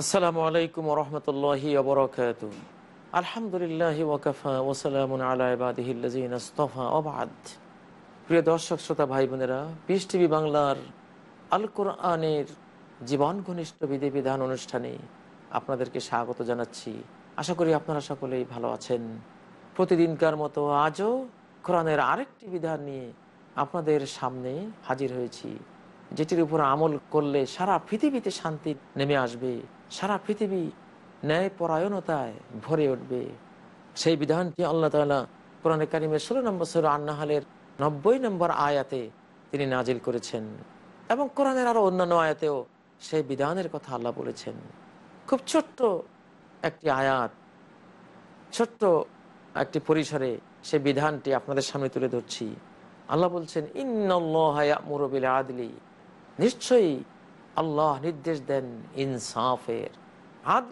আসসালামু আলাইকুম রহমতুল্লাহি অবরকাত আলহামদুলিল্লাহ ওয়াকাফা ওসালাম আলা ইবাদিহিল্লাজিন আস্তফা অবাদ প্রিয় দর্শক, শ্রোতা ভাই বোনেরা পিস টিভি বাংলার আল কোরআনের জীবন ঘনিষ্ঠ বিধি বিধান অনুষ্ঠানে আপনাদেরকে স্বাগত জানাচ্ছি। আশা করি আপনারা সকলেই ভালো আছেন। প্রতিদিনকার মতো আজও কোরআনের আরেকটি বিধান নিয়ে আপনাদের সামনে হাজির হয়েছি, যেটির উপর আমল করলে সারা পৃথিবীতে শান্তি নেমে আসবে। সারা পৃথিবী ন্যায় পরায়ণতায় ভরে উঠবে। সেই বিধানটি আল্লাহ তালা কোরআনে কারিমের ষোলো নম্বর সর আন্নাহালের নব্বই নম্বর আয়াতে তিনি নাজিল করেছেন এবং কোরআনের আরও অন্যান্য আয়াতেও সেই বিধানের কথা আল্লাহ বলেছেন। খুব ছোট্ট একটি আয়াত, ছোট্ট একটি পরিসরে সে বিধানটি আপনাদের সামনে তুলে ধরছি। আল্লাহ বলছেন ইন্নআল্লাহবিল আদলি। নিশ্চয়ই আল্লাহ নির্দেশ দেন ইনসাফের। আদ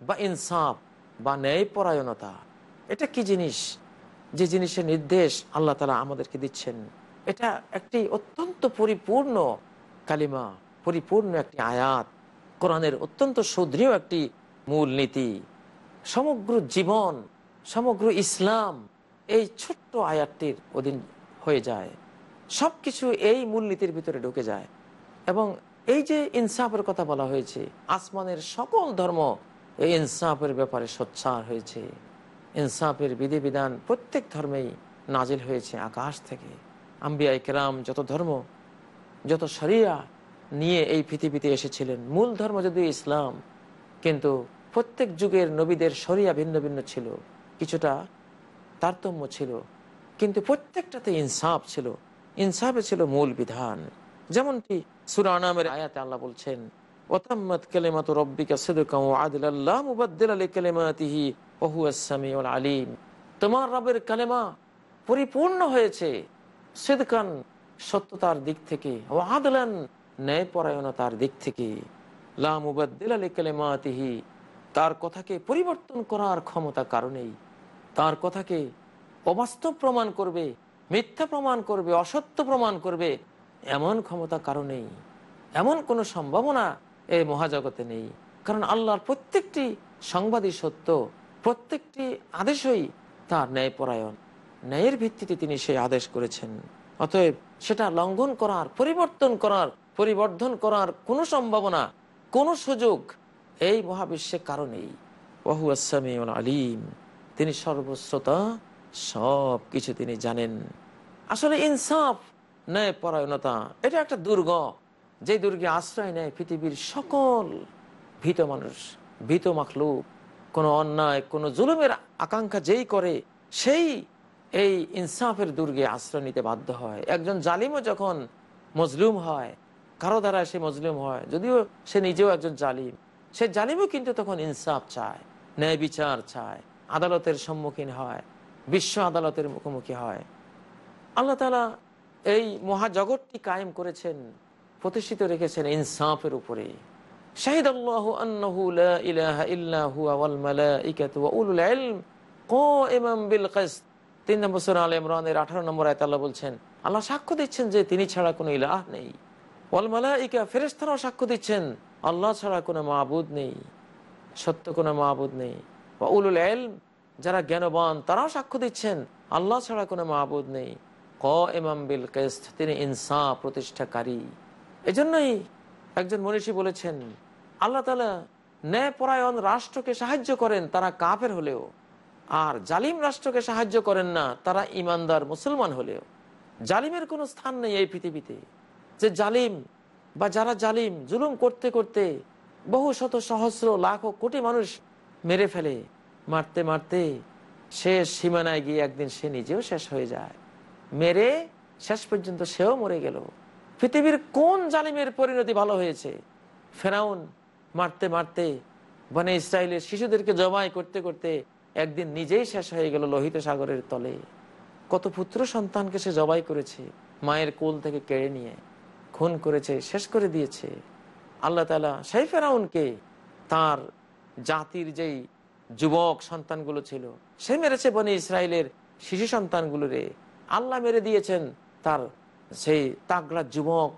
বা ইনসাফ বা ন্যায়পরায়ণতা, এটা কি জিনিস? যে জিনিসের নির্দেশ আল্লাহ তালা আমাদেরকে দিচ্ছেন। এটা একটি অত্যন্ত পরিপূর্ণ কালিমা, পরিপূর্ণ একটি আয়াত। কোরআনের অত্যন্ত সুদৃঢ় একটি মূল নীতি। সমগ্র জীবন, সমগ্র ইসলাম এই ছোট্ট আয়াতটির অধীন হয়ে যায়। সব কিছু এই মূলনীতির ভিতরে ঢুকে যায়। এবং এই যে ইনসাফের কথা বলা হয়েছে, আসমানের সকল ধর্ম এই ইনসাফের ব্যাপারে সোচ্চার হয়েছে। ইনসাফের বিধিবিধান প্রত্যেক ধর্মেই নাজিল হয়েছে আকাশ থেকে। আম্বিয়া কেরাম যত ধর্ম, যত শরিয়া নিয়ে এই পৃথিবীতে এসেছিলেন, মূল ধর্ম যদি ইসলাম, কিন্তু প্রত্যেক যুগের নবীদের শরিয়া ভিন্ন ভিন্ন ছিল, কিছুটা তারতম্য ছিল, কিন্তু প্রত্যেকটাতে ইনসাফ ছিল। ইনসাফে ছিল মূল বিধান। যেমনটি সুরানামের আয়াতে আল্লাহ বলছেন কালিমাতু রব্বিকা তোমার রবের কালেমা পরিপূর্ণ হয়েছে। সত্যতার দিক থেকে ও আদলান ন্যায়পরায়ণতার দিক থেকে। লা মুবাদদিলা লিকালিমাতিহি তার কথাকে পরিবর্তন করার ক্ষমতা কারণেই তার কথাকে অবাস্তব প্রমাণ করবে, মিথ্যা প্রমাণ করবে, অসত্য প্রমাণ করবে এমন ক্ষমতা কারও নেই, এমন কোনো সম্ভাবনা এই মহাজগতে নেই। কারণ আল্লাহর প্রত্যেকটি সংবাদই সত্য, প্রত্যেকটি আদেশই তার ন্যায়পরায়ণ। ন্যায়ের ভিত্তিতে তিনি সেই আদেশ করেছেন। অতএব সেটা লঙ্ঘন করার, পরিবর্তন করার, পরিবর্ধন করার কোনো সম্ভাবনা, কোনো সুযোগ এই মহাবিশ্বের কারণেই বহু আসামি আলিম, তিনি সর্বশ্রোতা সব কিছু তিনি জানেন। আসলে ইনসাফ ন্যায় পরায়ণতা, এটা একটা দুর্গ। যে দুর্গে আশ্রয় নেয় পৃথিবীর সকল ভীত মানুষ, ভীত মাখলুক, কোনো অন্যায়, কোনো জুলুমের আকাঙ্ক্ষা যেই করে, সেই এই ইনসাফের দুর্গে আশ্রয় নিতে বাধ্য হয়। একজন জালিমও যখন মজলুম হয়, কারও দ্বারা সে মজলুম হয়, যদিও সে নিজেও একজন জালিম, সে জালিমও কিন্তু তখন ইনসাফ চায়, ন্যায় বিচার চায়, আদালতের সম্মুখীন হয়, বিশ্ব আদালতের মুখোমুখি হয়। আল্লাহ তালা এই মহাজগৎটি কায়েম করেছেন, প্রতিষ্ঠিত রেখেছেন ইনসাফের উপরে বিল তিন নম্বর সূরা আলে ইমরানের 18 নম্বর বলছেন, আল্লাহ সাক্ষ্য দিচ্ছেন যে তিনি ছাড়া কোনো ইলাহ নেই। সাক্ষ্য দিচ্ছেন, আল্লাহ ছাড়া মাবুদ নেই, সত্য কোনো মাহবুদ নেই। যারা জ্ঞানবান তারাও সাক্ষ্য দিচ্ছেন, আল্লাহ ছাড়া কোনো মাহবুদ নেই। ক এমাম বিল কেস্ত, তিনি ইনসা প্রতিষ্ঠাকারী। এজন্যই একজন মনীষী বলেছেন, আল্লাহ তালা ন্যায়পরায়ণ রাষ্ট্রকে সাহায্য করেন, তারা কাফের হলেও। আর জালিম রাষ্ট্রকে সাহায্য করেন না, তারা ইমানদার মুসলমান হলেও। জালিমের কোনো স্থান নেই এই পৃথিবীতে। যে জালিম বা যারা জালিম, জুলুম করতে করতে বহু শত সহস্র, লাখ কোটি মানুষ মেরে ফেলে। মারতে মারতে শেষ সীমানায় গিয়ে একদিন সে নিজেও শেষ হয়ে যায়। মেরে শেষ পর্যন্ত সেও মরে গেল। পৃথিবীর কোন জালিমের পরিণতি ভালো হয়েছে? ফেরাউন মারতে মারতে বনে ইসরায়েলের শিশুদেরকে জমাই করতে করতে একদিন নিজেই শেষ হয়ে গেল লোহিত সাগরের তলে। কত পুত্র সন্তানকে সে জবাই করেছে, মায়ের কোল থেকে কেড়ে নিয়ে, খুন করেছে, শেষ করে দিয়েছে। আল্লাহ তালা সেই ফেরাউনকে তার জাতির যেই যুবক সন্তানগুলো ছিল, সে মেরেছে বনে ইসরায়েলের শিশু সন্তানগুলোরে। আল্লাহ মেরে দিয়েছেন তার সেই তাগড়া যুবক,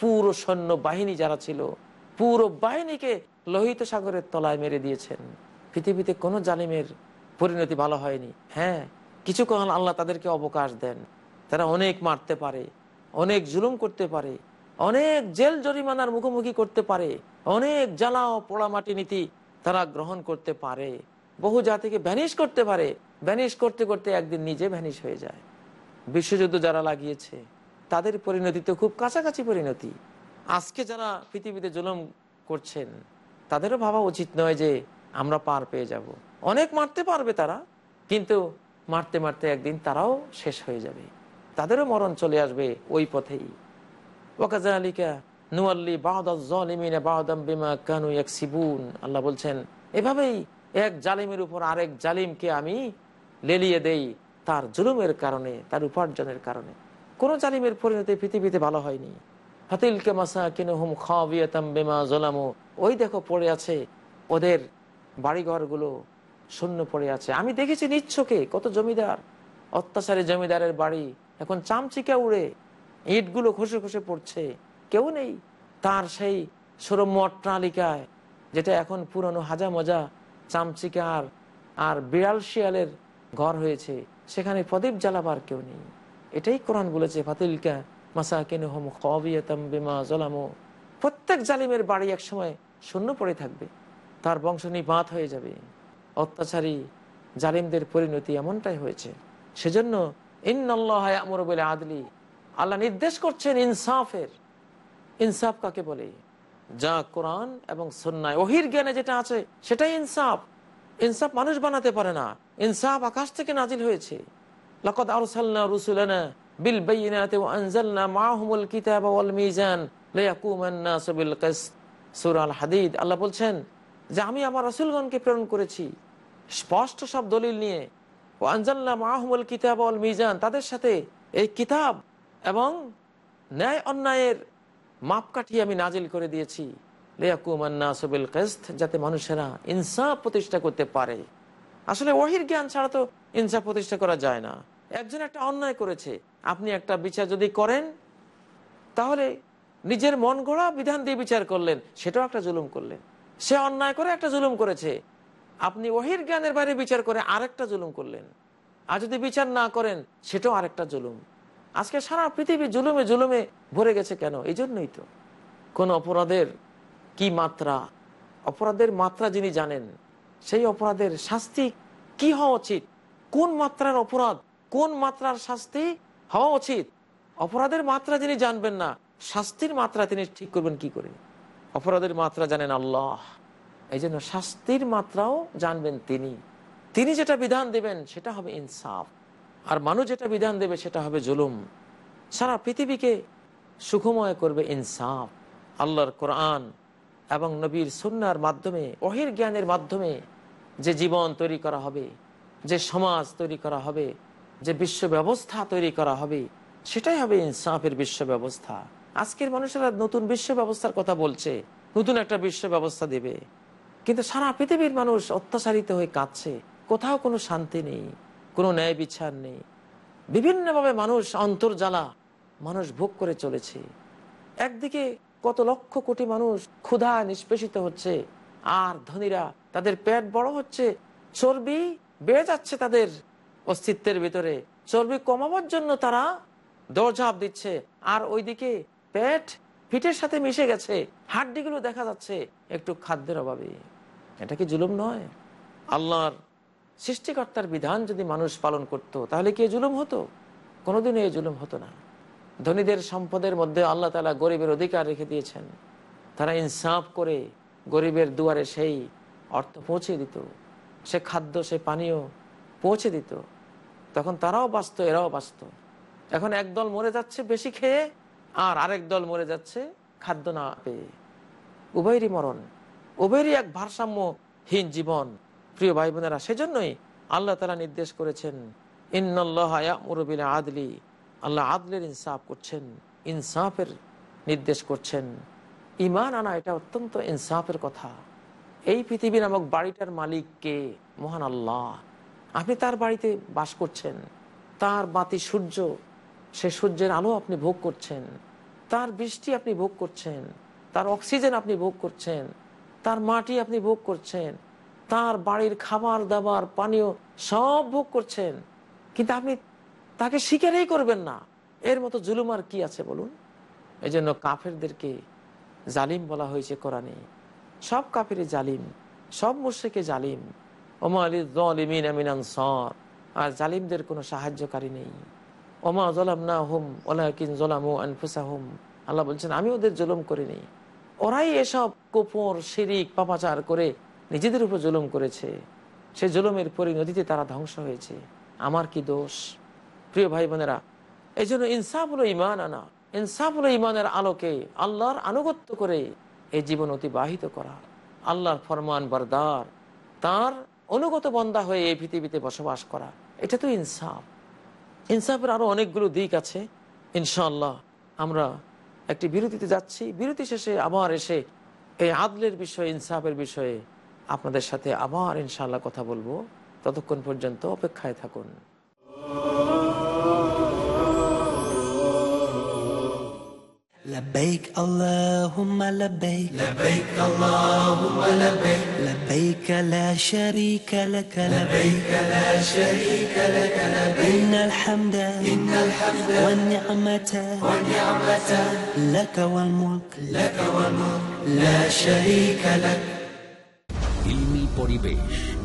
পুরো সৈন্য বাহিনী যারা ছিল, পুরো বাহিনীকে লোহিত সাগরের তলায় মেরে দিয়েছেন। পৃথিবীতে কোনো জালিমের পরিণতি ভালো হয়নি। হ্যাঁ কিছু কারণ আল্লাহ তাদেরকে অবকাশ দেন। তারা অনেক মারতে পারে, অনেক জুলুম করতে পারে, অনেক জেল জরিমানার মুখোমুখি করতে পারে, অনেক জ্বালা ও পোড়ামাটি নীতি তারা গ্রহণ করতে পারে। বহু জাতিকে ভ্যানিশ করতে পারে। ভ্যানিশ করতে করতে একদিন নিজে ভ্যানিশ হয়ে যায়। বিশ্বযুদ্ধ যারা লাগিয়েছে, তাদের পরিণতি তো খুব কাছাকাছি পরিণতি। আজকে যারা পৃথিবীতে জুলুম করছেন, তাদেরও ভাবা উচিত নয় যে আমরা পার পেয়ে যাব। অনেক মারতে পারবে তারা, কিন্তু মারতে মারতে একদিন তারাও শেষ হয়ে যাবে। তাদেরও মরণ চলে আসবে ওই পথেই। ওয়াকাজালিকা নুয়াল্লি বাহদালিমিনা বাহদাম বিমা কানু ইয়াকসিবুন। আল্লাহ বলছেন, এভাবেই এক জালিমের উপর আরেক জালিমকে আমি লেলিয়ে দেই তার জুলুমের কারণে, তার উপার্জনের কারণে। কোন জালিমের পরিণতি পৃথিবীতে ভালো হয়নি। হাতিলকে মাসা কিনে হুম খাওয়াতাম বেমা জলামো। ওই দেখো পড়ে আছে, ওদের বাড়িঘরগুলো শূন্য পড়ে আছে। আমি দেখেছি নিচ্ছকে, কত জমিদার। অত্যাচারী জমিদারের বাড়ি। এখন চামচিকা উড়ে, ইটগুলো খসে খসে পড়ছে। কেউ নেই। তার সেই সরম অট্টালিকায়, যেটা এখন পুরনো হাজা মজা চামচিকার আর বিড়াল শিয়ালের ঘর হয়েছে। সেখানে প্রদীপ জ্বালাবার কেউ নেই। এটাই কোরআন বলেছে, ফাতিলকা মাসাকিন হোম খবিয়াতাম বিমা জলামো প্রত্যেক জালিমের বাড়ি এক সময় শূন্য পড়ে থাকবে, তার বংশ নিপাত হয়ে যাবে। অত্যাচারী জালিমদের পরিণতি এমনটাই হয়েছে। সেজন্য বলে আদলি, আল্লাহ নির্দেশ করছেন ইনসাফের। ইনসাফ কাকে বলে? যা কোরআন এবং সন্ন্যায় ওহির জ্ঞানে যেটা আছে, সেটাই ইনসাফ। ইনসাফ মানুষ বানাতে পারে না। ইনসাফ আকাশ থেকে নাজিল হয়েছে। বিল আল্লাহ বলছেন, যে আমি আমার রাসূলগণকে প্রেরণ করেছি। স্পষ্ট সব দলিল নিয়ে। ওয়া আনজালনা মাআহুমুল কিতাবা মিজান, তাদের সাথে এই কিতাব এবং ন্যায় অন্যায়ের মাপকাঠি আমি নাজিল করে দিয়েছি। কেস্ত যাতে মানুষেরা ইনসাফ প্রতিষ্ঠা করতে পারে। আসলে ওহির জ্ঞান ছাড়া তো ইনসাফ প্রতিষ্ঠা করা যায় না। একজন একটা অন্যায় করেছে, আপনি একটা বিচার যদি করেন, তাহলে নিজের মন গড়া বিধান দিয়ে বিচার করলেন, সেটাও একটা জুলুম করলেন। সে অন্যায় করে একটা জুলুম করেছে, আপনি ওহির জ্ঞানের বাইরে বিচার করে আরেকটা জুলুম করলেন। আর যদি বিচার না করেন, সেটাও আরেকটা জুলুম। আজকে সারা পৃথিবী জুলুমে জুলুমে ভরে গেছে কেন? এই জন্যই তো। কোন অপরাধের কি মাত্রা? অপরাধের মাত্রা যিনি জানেন, সেই অপরাধের শাস্তি কি হওয়া উচিত? কোন মাত্রার অপরাধ? কোন মাত্রার শাস্তি হওয়া উচিত? অপরাধের মাত্রা যিনি জানবেন না, শাস্তির মাত্রা তিনি ঠিক করবেন কি করে? অপরাধের মাত্রা জানেন আল্লাহ। এই জন্য শাস্তির মাত্রাও জানবেন তিনি। তিনি যেটা বিধান দেবেন, সেটা হবে ইনসাফ। আর মানুষ যেটা বিধান দেবে, সেটা হবে জুলুম। সারা পৃথিবীকে সুখময় করবে ইনসাফ। আল্লাহর কোরআন এবং নবীর সুন্নার মাধ্যমে, অহির জ্ঞানের মাধ্যমে যে জীবন তৈরি করা হবে, যে সমাজ তৈরি করা হবে, যে বিশ্ব ব্যবস্থা তৈরি করা হবে, সেটাই হবে ইনসাফের বিশ্ব ব্যবস্থা। আজকের মানুষেরা নতুন বিশ্ব ব্যবস্থার কথা বলছে, নতুন একটা বিশ্ব ব্যবস্থা দেবে। কিন্তু সারা পৃথিবীর মানুষ অত্যাচারিত হয়ে কাঁদছে। কোথাও কোনো শান্তি নেই, কোনো ন্যায় বিচার নেই। বিভিন্নভাবে মানুষ অন্তর্জালা মানুষ ভোগ করে চলেছে। একদিকে কত লক্ষ কোটি মানুষ ক্ষুধা নিষ্পেষিত হচ্ছে। আর ধনীরা তাদের পেট বড় হচ্ছে। চর্বি বেড়ে যাচ্ছে তাদের অস্তিত্বের ভিতরে। চর্বি কমাবার জন্য তারা দরঝাপ দিচ্ছে। আর ওইদিকে পেট পিঠের সাথে মিশে গেছে। হাড্ডিগুলো দেখা যাচ্ছে একটু খাদ্যের অভাবে। এটা কি জুলুম নয়? আল্লাহর সৃষ্টিকর্তার বিধান যদি মানুষ পালন করত, তাহলে কি জুলুম হতো? কোনোদিনও এই জুলুম হতো না। ধনীদের সম্পদের মধ্যে আল্লাহ তালা গরিবের অধিকার রেখে দিয়েছেন। তারা ইনসাফ করে গরিবের দুয়ারে সেই অর্থ পৌঁছে দিত, সে খাদ্য, সে পানীয় পৌঁছে দিত। তখন তারাও বাঁচত, এরাও বাঁচত। এখন একদল মরে যাচ্ছে বেশি খেয়ে, আর আরেক দল মরে যাচ্ছে খাদ্য না পেয়ে। উভয়েরই মরণ, উভয়েরই এক ভারসাম্যহীন জীবন। প্রিয় ভাই বোনেরা, সেজন্যই আল্লাহ তালা নির্দেশ করেছেন ইন্নআল্লাহরবিল আদলি। আল্লাহ আদলের ইনসাফ করছেন, ইনসাফের নির্দেশ করছেন। ইমান আনা এটা অত্যন্ত ইনসাফের কথা। এই পৃথিবী নামক বাড়িটার মালিক কে? মহান আল্লাহ। আপনি তার বাড়িতে বাস করছেন। তার বাতি সূর্য, সে সূর্যের আলো আপনি ভোগ করছেন। তার বৃষ্টি আপনি ভোগ করছেন। তার অক্সিজেন আপনি ভোগ করছেন। তার মাটি আপনি ভোগ করছেন। তার বাড়ির খাবার দাবার পানীয় সব ভোগ করছেন। কিন্তু আপনি তাকে স্বীকারই করবেন না। এর মতো জুলুম আর কি আছে বলুন? এই জন্য কাফেরদেরকে জালিম বলা হয়েছে কোরআনে। সব কাফেরই জালিম, সব মুর্শিকে জালিম। ওমা আলী জলিমিন আমিন আর জালিমদের কোনো সাহায্যকারী নেই। ওমা জলাম না হুম ওলাকিন জলামু আনফুসা হুম আল্লাহ বলছেন, আমি ওদের জুলুম করিনি। ওরাই এসব কোপর শিরিক, পাপাচার করে নিজেদের উপর জুলুম করেছে। সে জুলুমের পরিণতিতে তারা ধ্বংস হয়েছে। আমার কি দোষ? প্রিয় ভাই বোনেরা এই জন্য ইনসাফ হলো ইমান আনা ইনসাফ হলো ইমানের আলোকে আল্লাহর আনুগত্য করে এই জীবন অতিবাহিত করা, আল্লাহর ফরমান বরদার, তার অনুগত বন্দা হয়ে এই পৃথিবীতে বসবাস করা, এটা তো ইনসাফ। ইনসাফের আরও অনেকগুলো দিক আছে। ইনশাল্লাহ আমরা একটি বিরতিতে যাচ্ছি। বিরতি শেষে আবার এসে এই আদলের বিষয়ে, ইনসাফের বিষয়ে আপনাদের সাথে আবার ইনশাল্লাহ কথা বলব। ততক্ষণ পর্যন্ত অপেক্ষায় থাকুন। لبيك اللهم لبيك لبيك اللهم لبيك لبيك لا شريك لك لبيك لا شريك لك لبيك إن الحمد إن الحمد والنعمة والنعمة لك والملك لك والملك لا شريك لك ইলমি পরিবেশ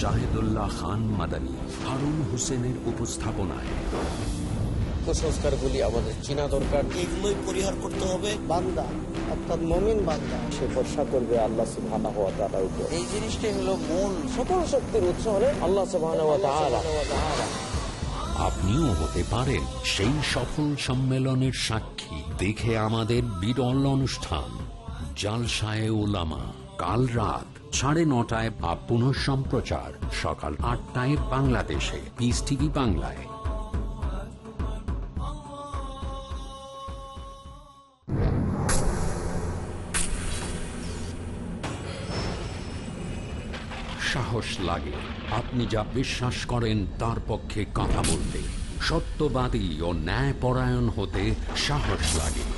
শাহিদুল্লাহ খান মাদানী হারুন হোসেনের উপস্থাপনায়। কুসংস্কারগুলি আমাদের চিনা দরকার। এগুলোই পরিহার করতে হবে। বান্দা অর্থাৎ মমিন বান্দা সে ভরসা করবে আল্লাহ সুবহানাহু ওয়া তাআলার উপর। এই জিনিসটাই হলো মূল। সকল শক্তির উৎস হলে আল্লাহ সুবহানাহু ওয়া তাআলা। আপনিও হতে পারেন সেই সফল সম্মেলনের সাক্ষী। দেখে আমাদের বিরল অনুষ্ঠান জালসায় ওলামা কাল রাত সাড়ে নটায় বা পুনঃ সম্প্রচার সকাল আটটায় বাংলাদেশে। পিস টিভি বাংলায়। সাহস লাগে। আপনি যা বিশ্বাস করেন, তার পক্ষে কথা বলতে। সত্যবাদী ও ন্যায়পরায়ণ হতে সাহস লাগে।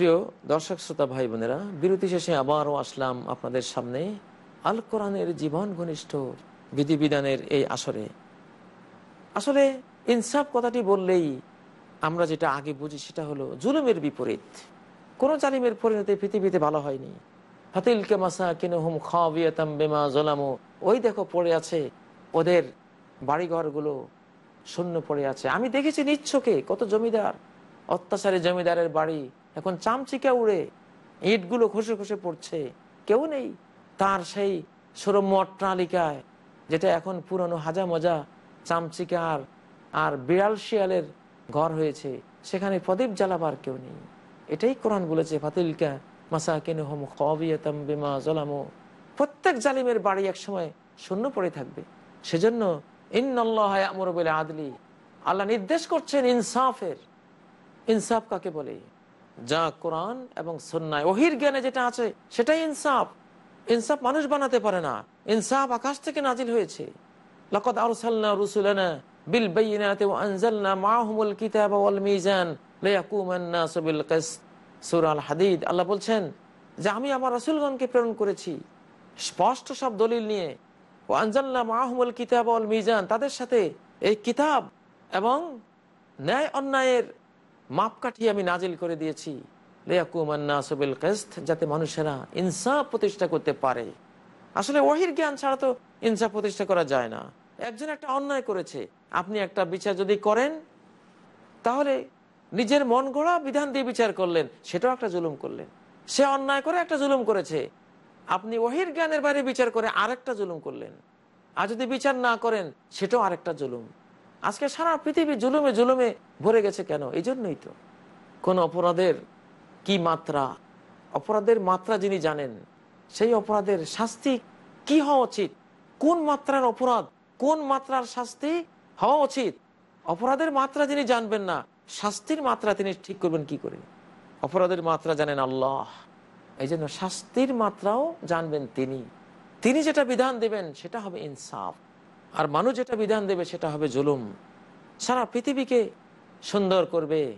প্রিয় দর্শক, শ্রোতা ভাই বোনেরা, বিরতি শেষে আবারও আসলাম আপনাদের সামনে আল কোরআনের জীবন ঘনিষ্ঠ বিধিবিধানের এই আসরে। আসলে ইনসাফ কথাটি বললেই আমরা যেটা আগে বুঝি সেটা হলো জুলুমের বিপরীত। কোন জালিমের পরিণতি পৃথিবীতে ভালো হয়নি। হাতিলকে মাসা কিনে হুম খাওয়াতাম বেমা জলামো। ওই দেখো পড়ে আছে, ওদের বাড়িঘরগুলো শূন্য পড়ে আছে। আমি দেখেছি নিচ্ছকে কত জমিদার, অত্যাচারী জমিদারের বাড়ি এখন চামচিকা উড়ে ইটগুলো খসে খসে পড়ছে। কেউ নেই। তার সেই সরম্য অট্টালিকায় যেটা এখন পুরনো হাজা মজা চামচিকা আর আর বিড়াল শিয়ালের ঘর হয়েছে। সেখানে প্রদীপ জ্বালাবার কেউ নেই। এটাই কোরআন বলেছে, ফাতিলকা মাসাকিন হোম খবিয়াতাম বিমা জলামো প্রত্যেক জালিমের বাড়ি একসময় শূন্য পড়ে থাকবে। সেজন্য ইন্নআল্লাহ বলে আদলি। আল্লাহ নির্দেশ করছেন ইনসাফের। ইনসাফ কাকে বলে? যা কোরআন এবং সন্ন্যায় ওহির জ্ঞানে যেটা আছে, সেটাই ইনসাফ। ইনসাফ মানুষ বানাতে পারে না। ইনসাফ আকাশ থেকে নাজিল হয়েছে। বিল আল্লাহ বলছেন যে আমি আমার রাসূলগণকে প্রেরণ করেছি। স্পষ্ট সব দলিল নিয়ে। ও আনজালনা মাআহুমুল কিতাবা মিজান, তাদের সাথে এই কিতাব এবং ন্যায় অন্যায়ের মাপকাঠি আমি নাজিল করে দিয়েছি। যাতে মানুষেরা ইনসাফ প্রতিষ্ঠা করতে পারে। আসলে ওহির জ্ঞান ছাড়া তো ইনসাফ প্রতিষ্ঠা করা যায় না। একজন একটা অন্যায় করেছে, আপনি একটা বিচার যদি করেন, তাহলে নিজের মন গড়া বিধান দিয়ে বিচার করলেন, সেটাও একটা জুলুম করলেন। সে অন্যায় করে একটা জুলুম করেছে। আপনি ওহির জ্ঞানের বাইরে বিচার করে আরেকটা জুলুম করলেন। আর যদি বিচার না করেন, সেটাও আরেকটা জুলুম। আজকে সারা পৃথিবী জুলুমে জুলুমে ভরে গেছে কেন? এই জন্যই তো। কোন অপরাধের কি মাত্রা? অপরাধের মাত্রা যিনি জানেন, সেই অপরাধের শাস্তি কি হওয়া উচিত? কোন মাত্রার অপরাধ? কোন মাত্রার শাস্তি হওয়া উচিত? অপরাধের মাত্রা যিনি জানবেন না, শাস্তির মাত্রা তিনি ঠিক করবেন কি করে? অপরাধের মাত্রা জানেন আল্লাহ। এই জন্য শাস্তির মাত্রাও জানবেন তিনি। তিনি যেটা বিধান দেবেন, সেটা হবে ইনসাফ। আর মানুষ যেটা বিধান দেবে সেটা হবে জুলুম। সারা পৃথিবীকে সুন্দর করবে,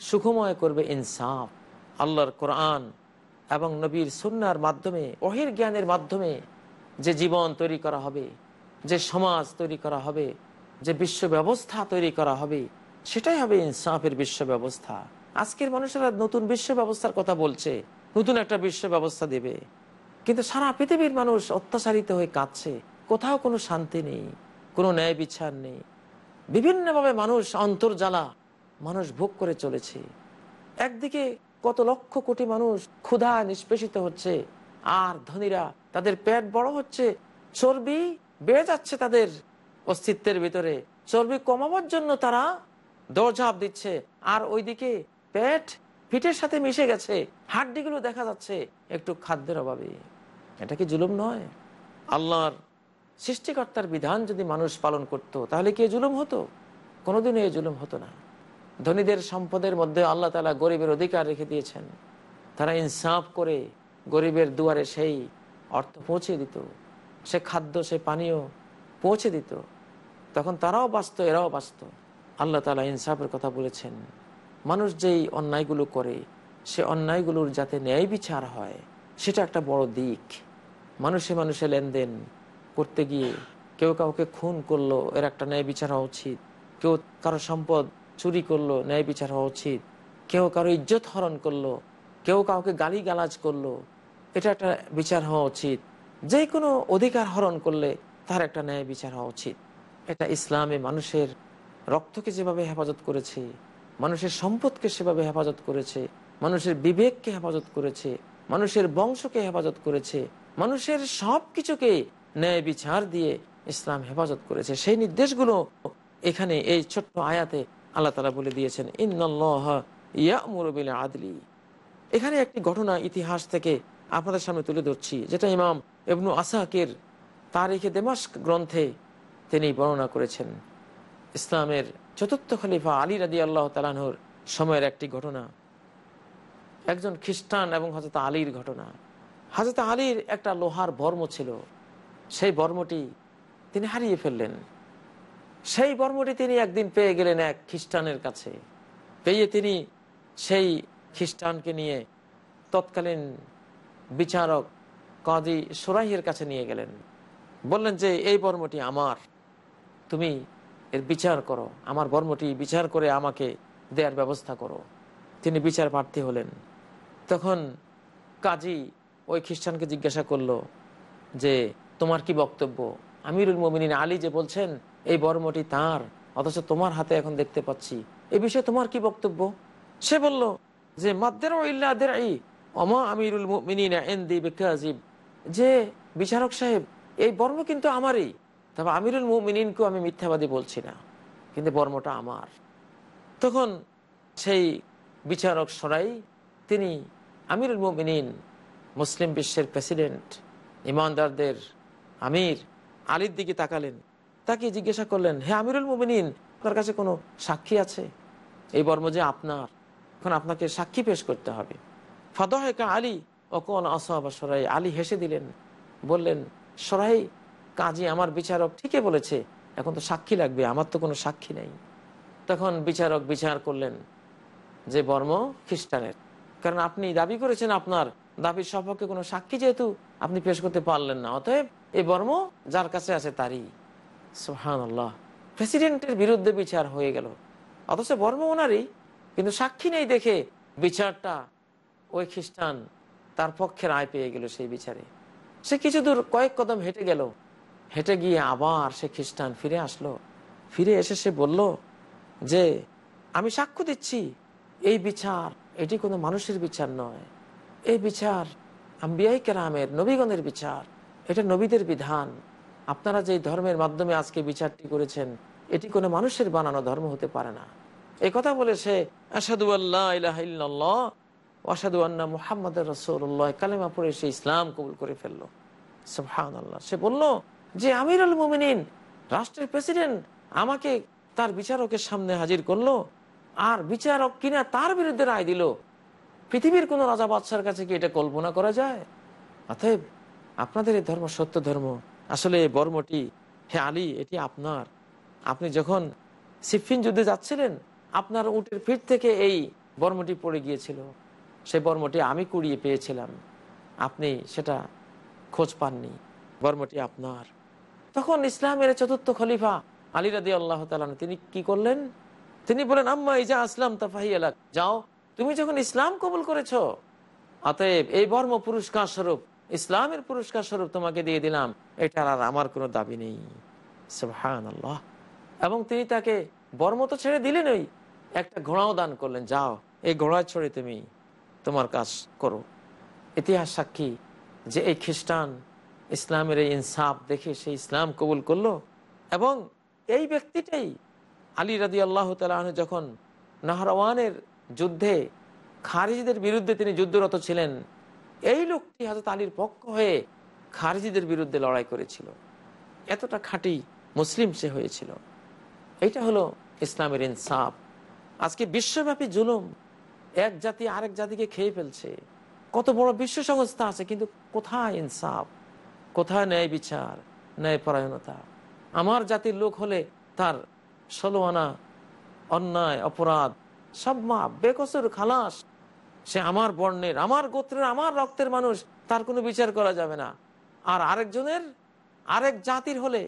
সুখময় করবে ইনসাফ, আল্লাহর কোরআন এবং নবীর সুন্নার মাধ্যমে, অহির জ্ঞানের মাধ্যমে যে জীবন তৈরি করা হবে, যে সমাজ তৈরি করা হবে, যে বিশ্ব ব্যবস্থা তৈরি করা হবে, সেটাই হবে ইনসাফের বিশ্ব ব্যবস্থা। আজকের মানুষেরা নতুন বিশ্ব ব্যবস্থার কথা বলছে, নতুন একটা বিশ্ব ব্যবস্থা দেবে। কিন্তু সারা পৃথিবীর মানুষ অত্যাচারিত হয়ে কাঁদছে। কোথাও কোনো শান্তি নেই, কোনো ন্যায় বিচার নেই। বিভিন্নভাবে মানুষ অন্তর্জালা মানুষ ভোগ করে চলেছে। একদিকে কত লক্ষ কোটি মানুষ ক্ষুধা নিষ্পেষিত হচ্ছে, আর ধনীরা তাদের পেট বড় হচ্ছে, চর্বি বেড়ে যাচ্ছে তাদের অস্তিত্বের ভিতরে। চর্বি কমাবার জন্য তারা দৌড়ঝাঁপ দিচ্ছে, আর ওইদিকে পেট পিঠের সাথে মিশে গেছে, হাড্ডিগুলো দেখা যাচ্ছে একটু খাদ্যের অভাবে। এটা কি জুলুম নয়? আল্লাহর সৃষ্টিকর্তার বিধান যদি মানুষ পালন করত, তাহলে কি জুলুম হতো? কোনোদিনও এ জুলুম হতো না। ধনীদের সম্পদের মধ্যে আল্লাহ তালা গরিবের অধিকার রেখে দিয়েছেন। তারা ইনসাফ করে গরিবের দুয়ারে সেই অর্থ পৌঁছে দিত, সে খাদ্য, সে পানীয় পৌঁছে দিত। তখন তারাও বাঁচত, এরাও বাঁচত। আল্লাহ তালা ইনসাফের কথা বলেছেন, মানুষ যেই অন্যায়গুলো করে, সে অন্যায়গুলোর যাতে ন্যায় বিচার হয়, সেটা একটা বড় দিক। মানুষে মানুষে লেনদেন করতে গিয়ে কেউ কাউকে খুন করল, এর একটা ন্যায় বিচার হওয়া উচিত। কেউ কারও সম্পদ চুরি করল, ন্যায় বিচার হওয়া উচিত। কেউ কারও ইজ্জত হরণ করল, কেউ কাউকে গালি গালাজ করল, এটা একটা বিচার হওয়া উচিত। যে কোনো অধিকার হরণ করলে তার একটা ন্যায় বিচার হওয়া উচিত। এটা ইসলামে মানুষের রক্তকে যেভাবে হেফাজত করেছে, মানুষের সম্পদকে সেভাবে হেফাজত করেছে, মানুষের বিবেককে হেফাজত করেছে, মানুষের বংশকে হেফাজত করেছে, মানুষের সব কিছুকে ন্যায় বিচার দিয়ে ইসলাম হেফাজত করেছে। সেই নির্দেশগুলো এখানে এই ছোট্ট আয়াতে আল্লাহ তালা বলে দিয়েছেন ইন্নআল্লাহ আদলি এখানে একটি ঘটনা ইতিহাস থেকে আপনাদের সামনে তুলে ধরছি, যেটা ইমাম এবনু আসাকের তারিখে দেমাস্ক গ্রন্থে তিনি বর্ণনা করেছেন। ইসলামের চতুর্থ খলিফা আলী রাদি আল্লাহ তালানহর সময়ের একটি ঘটনা। একজন খ্রিস্টান এবং হজরত আলীর ঘটনা। হজরত আলীর একটা লোহার বর্ম ছিল। সেই বর্মটি তিনি হারিয়ে ফেললেন। সেই বর্মটি তিনি একদিন পেয়ে গেলেন এক খ্রিস্টানের কাছে। পেয়ে তিনি সেই খ্রিস্টানকে নিয়ে তৎকালীন বিচারক কাজী সুরাইয়ের কাছে নিয়ে গেলেন। বললেন যে, এই বর্মটি আমার। তুমি এর বিচার করো। আমার বর্মটি বিচার করে আমাকে দেওয়ার ব্যবস্থা করো। তিনি বিচার প্রার্থী হলেন। তখন কাজী ওই খ্রিস্টানকে জিজ্ঞাসা করল যে তোমার কি বক্তব্য? আমিরুল মোমিনিন আলী যে বলছেন, এই বর্মটি তার, অথচ তোমার হাতে এখন দেখতে পাচ্ছি। এ বিষয়ে তোমার কি বক্তব্য? সে বলল যে মাদ্দের অমা আমিরুল যে, বিচারক সাহেব, এই বর্ম কিন্তু আমারই, তবে আমিরুল মুমিনিনকেও আমি মিথ্যাবাদী বলছি না, কিন্তু বর্মটা আমার। তখন সেই বিচারক সরাই, তিনি আমিরুল মুমিনিন, মুসলিম বিশ্বের প্রেসিডেন্ট, ইমানদারদের আমির, আলীর দিকে তাকালেন। তাকে জিজ্ঞাসা করলেন, হে আমিরুল মুমিনিন, আপনার কাছে কোনো সাক্ষী আছে? এই বর্ম যে আপনার, এখন আপনাকে সাক্ষী পেশ করতে হবে। ফদহেকা আলী ও কোন আসহাবা সরাই, আলী হেসে দিলেন, বললেন, সরাই, কাজী আমার বিচারক ঠিকই বলেছে, এখন তো সাক্ষী লাগবে, আমার তো কোনো সাক্ষী নেই। তখন বিচারক বিচার করলেন যে বর্ম খ্রিস্টানের। কারণ আপনি দাবি করেছেন আপনার, দাবির সপক্ষে কোনো সাক্ষী যেহেতু আপনি পেশ করতে পারলেন না, অতএব এই বর্ম যার কাছে আছে তারই। সোহান আল্লাহ প্রেসিডেন্টের বিরুদ্ধে বিচার হয়ে গেল। অথচ বর্ম ওনারই, কিন্তু সাক্ষী নেই দেখে বিচারটা ওই খ্রিস্টান তার পক্ষে রায় পেয়ে গেল সেই বিচারে। সে কিছু দূর কয়েক কদম হেঁটে গেল। হেঁটে গিয়ে আবার সে খ্রিস্টান ফিরে আসলো। ফিরে এসে সে বলল যে, আমি সাক্ষ্য দিচ্ছি, এই বিচার এটি কোনো মানুষের বিচার নয়। এই বিচার আম্বিয়াই কেরামের, নবীগণের বিচার। এটা নবীদের বিধান। আপনারা যে ধর্মের মাধ্যমে আজকে বিচারটি করেছেন, এটি কোনো মানুষের বানানো ধর্ম হতে পারে না। এই কথা বলে সে আসাদু আল্লাহ ইল্লাল্লাহ ওয়াসাদু আন্না মুহাম্মদ কালেমা পড়ে সে ইসলাম কবুল করে ফেলল। আল্লাহ সে বলল, যে আমিরুল মুমিনিন, রাষ্ট্রের প্রেসিডেন্ট আমাকে তার বিচারকের সামনে হাজির করল আর বিচারক কিনা তার বিরুদ্ধে রায় দিল। পৃথিবীর কোন রাজা বাদশার কাছে কি এটা কল্পনা করা যায়? অতএব আপনাদের এই ধর্ম সত্য ধর্ম? আসলে এই বর্মটি, হে আলী, এটি আপনার। আপনি যখন সিফিন যুদ্ধে যাচ্ছিলেন, আপনার উটের পিঠ থেকে এই বর্মটি পড়ে গিয়েছিল। সেই বর্মটি আমি কুড়িয়ে পেয়েছিলাম। আপনি সেটা খোঁজ পাননি। বর্মটি আপনার। তখন ইসলামের চতুর্থ খলিফা আলী রাদি আল্লাহ তালান তিনি কি করলেন? তিনি বলেন আম্মা ইজা আসলাম তাফাহি এলাক যাও, তুমি যখন ইসলাম কবুল করেছ, অতএব এই বর্ম পুরস্কার স্বরূপ ইসলামের পুরস্কার স্বরূপ তোমাকে দিয়ে দিলাম। এটার আর আমার কোনো দাবি নেই। আল্লাহ এবং তিনি তাকে বর্ম তো ছেড়ে ওই একটা ঘোড়াও দান করলেন। যাও, এই ঘোড়া ছড়ে তুমি তোমার কাজ করো। ইতিহাস সাক্ষী যে এই খ্রিস্টান ইসলামের এই ইনসাফ দেখে সে ইসলাম কবুল করল এবং এই ব্যক্তিটাই আলী রাদি আল্লাহ তালু যখন নাহরওয়ানের যুদ্ধে খারিজিদের বিরুদ্ধে তিনি যুদ্ধরত ছিলেন এই লোকটি হাজরত আলীর পক্ষ হয়ে খারজিদের বিরুদ্ধে লড়াই করেছিল। এতটা খাঁটি মুসলিম সে হয়েছিল। এইটা হলো ইসলামের ইনসাফ। আজকে বিশ্বব্যাপী জুলুম। এক জাতি আরেক জাতিকে খেয়ে ফেলছে। কত বড় বিশ্ব সংস্থা আছে, কিন্তু কোথায় ইনসাফ? কোথায় ন্যায় বিচার, ন্যায় পরায়ণতা? আমার জাতির লোক হলে তার ষোলো আনা অন্যায়, অপরাধ, সব মা বেকসুর খালাস। সে আমার বর্ণের, আমার গোত্রের, আমার রক্তের মানুষ, তার কোনো বিচার করা যাবে না। আর আরেকজনের, আরেক জাতির হলে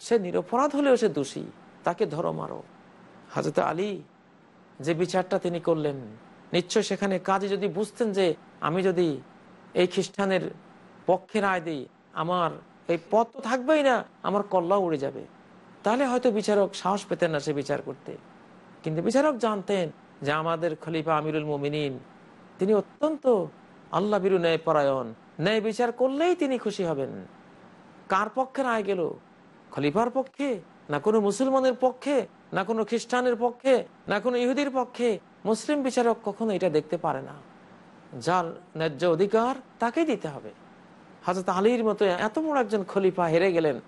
সে নিরপরাধ হলেও সে দোষী, তাকে ধরো মারো। হাজরত আলী যে বিচারটা তিনি করলেন, নিশ্চয় সেখানে কাজে যদি বুঝতেন যে আমি যদি এই খ্রিস্টানের পক্ষে রায় দিই, আমার এই পথ তো থাকবেই না, আমার কল্লা উড়ে যাবে। তাহলে হয়তো বিচারক সাহস পেতেন না সে বিচার করতে। কিন্তু বিচারক জানতেন যে আমাদের খলিফা আমিরুল মোমিনিন, তিনি অত্যন্ত আল্লাহ বিরু ন্যায় পরায়ণ ন্যায় বিচার করলেই তিনি খুশি হবেন। কার পক্ষে রায় গেল? খলিফার পক্ষে? না কোনো মুসলমানের পক্ষে? না কোনো খ্রিস্টানের পক্ষে? না কোনো ইহুদির পক্ষে? মুসলিম বিচারক কখনো এটা দেখতে পারে না। যার ন্যায্য অধিকার তাকেই দিতে হবে। হাজরত আলীর মতো এত বড় একজন খলিফা হেরে গেলেন,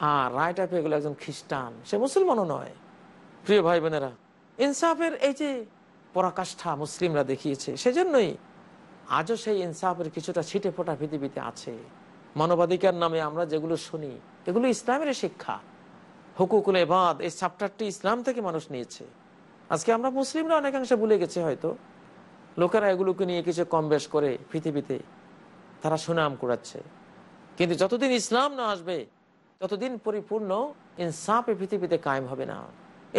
আর রায়টা পেয়ে গেল একজন খ্রিস্টান। সে মুসলমানও নয়। প্রিয় ভাই বোনেরা ইনসাফের এই যে পরাকাষ্ঠা মুসলিমরা দেখিয়েছে, সেজন্যই আজও সেই ইনসাফের কিছুটা ছিটে ফোটা পৃথিবীতে আছে। মানবাধিকার নামে আমরা যেগুলো শুনি, এগুলো ইসলামের শিক্ষা। হুকুকুল এবাদ এই চ্যাপ্টারটি ইসলাম থেকে মানুষ নিয়েছে। আজকে আমরা মুসলিমরা অনেকাংশে ভুলে গেছে হয়তো। লোকেরা এগুলোকে নিয়ে কিছু কম বেশ করে পৃথিবীতে তারা সুনাম কুড়াচ্ছে। কিন্তু যতদিন ইসলাম না আসবে, ততদিন পরিপূর্ণ ইনসাফ পৃথিবীতে কায়েম হবে না।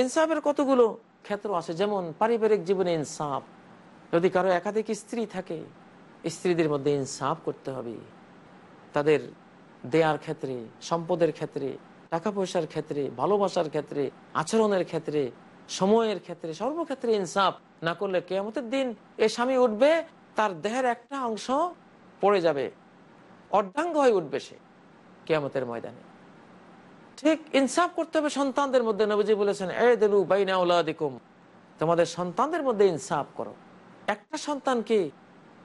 ইনসাফের কতগুলো ক্ষেত্র আছে। যেমন পারিবারিক জীবনে ইনসাফ। যদি কারও একাধিক স্ত্রী থাকে, স্ত্রীদের মধ্যে ইনসাফ করতে হবে। তাদের দেয়ার ক্ষেত্রে, সম্পদের ক্ষেত্রে টাকা পয়সার ক্ষেত্রে, ভালোবাসার ক্ষেত্রে, আচরণের ক্ষেত্রে, সময়ের ক্ষেত্রে, সর্বক্ষেত্রে ইনসাফ না করলে কেয়ামতের দিন এ স্বামী উঠবে, তার দেহের একটা অংশ পড়ে যাবে। অর্ধাঙ্গ হয়ে উঠবে সে কেয়ামতের ময়দানে। ঠিক ইনসাফ করতে হবে সন্তানদের মধ্যে। নবীজি বলেছেন, এ দেলু বাইনা উলাদিকুম। তোমাদের সন্তানদের মধ্যে ইনসাফ করো। একটা সন্তানকে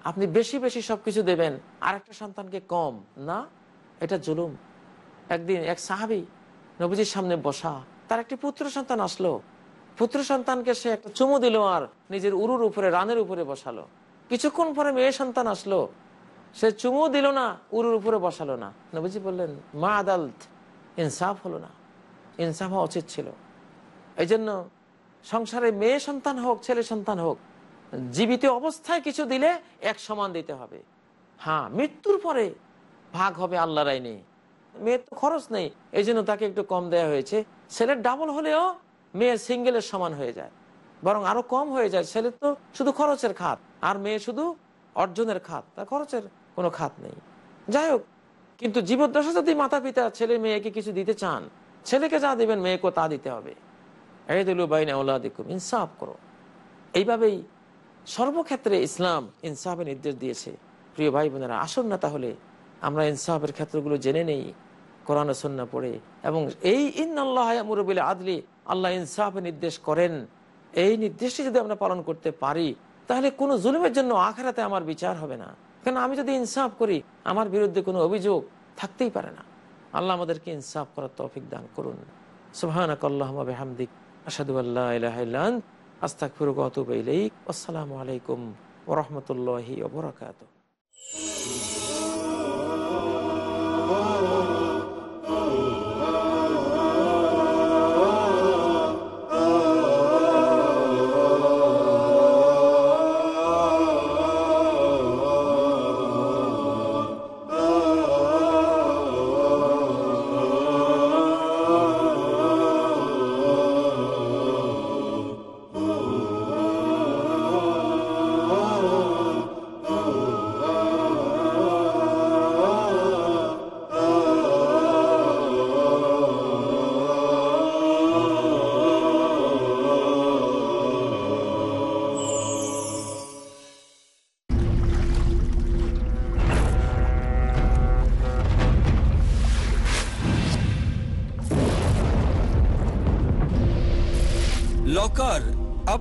আপনি বেশি বেশি সবকিছু দেবেন আর একটা সন্তানকে কম? না, এটা জুলুম। একদিন এক সাহাবি নবীজির সামনে বসা, তার একটি পুত্র সন্তান আসলো। পুত্র সন্তানকে সে একটা চুমু দিল আর নিজের উরুর উপরে, রানের উপরে বসালো। কিছুক্ষণ পরে মেয়ে সন্তান আসলো। সে চুমু দিল না, উরুর উপরে বসালো না। নবীজি বললেন, মা আদালত। ইনসাফ হলো না। ইনসাফ হওয়া উচিত ছিল। এই জন্য সংসারে মেয়ে সন্তান হোক, ছেলে সন্তান হোক, জীবিত অবস্থায় কিছু দিলে এক সমান দিতে হবে। হ্যাঁ মৃত্যুর পরে ভাগ হবে আল্লাহর আইনে। মেয়ের তো খরচ নেই এই জন্য তাকে একটু কম দেওয়া হয়েছে। ছেলের ডাবল হলেও মেয়ে সিঙ্গেলের সমান হয়ে যায়। বরং আরও কম হয়ে যায়। ছেলের তো শুধু খরচের খাত, আর মেয়ে শুধু অর্জনের খাত। তার খরচের কোনো খাত নেই। যাই হোক কিন্তু জীবদ্দশা যদি মাতা পিতা, ছেলে মেয়েকে কিছু দিতে চান, ছেলেকে যা দিবেন মেয়েকে তা দিতে হবে। ইনসাফ করো। এইভাবেই সর্বক্ষেত্রে ইসলাম ইনসাফের নির্দেশ দিয়েছে। প্রিয় ভাই বোনেরা, আসুন না তাহলে আমরা ইনসাফের ক্ষেত্রগুলো জেনে নেই, কোরআন সন্না পড়ে। এবং এই ইন আল্লাহ মুরবিল আদলি, আল্লাহ ইনসাফের নির্দেশ করেন। এই নির্দেশটি যদি আমরা পালন করতে পারি, তাহলে কোনো জুলুমের জন্য আখেরাতে আমার বিচার হবে না। কেন আমি যদি ইনসাফ করি, আমার বিরুদ্ধে কোনো অভিযোগ থাকতেই পারে না। আল্লাহ আমাদেরকে ইনসাফ করার তৌফিক দান করুন। সুবহানাক আল্লাহুম্মা বিহামদিক, আশহাদু আল্লা ইলাহা ইল্লা আন্ত, আস্তাগফিরুকা ওয়া আতুবু ইলাইক। আসসালামু আলাইকুম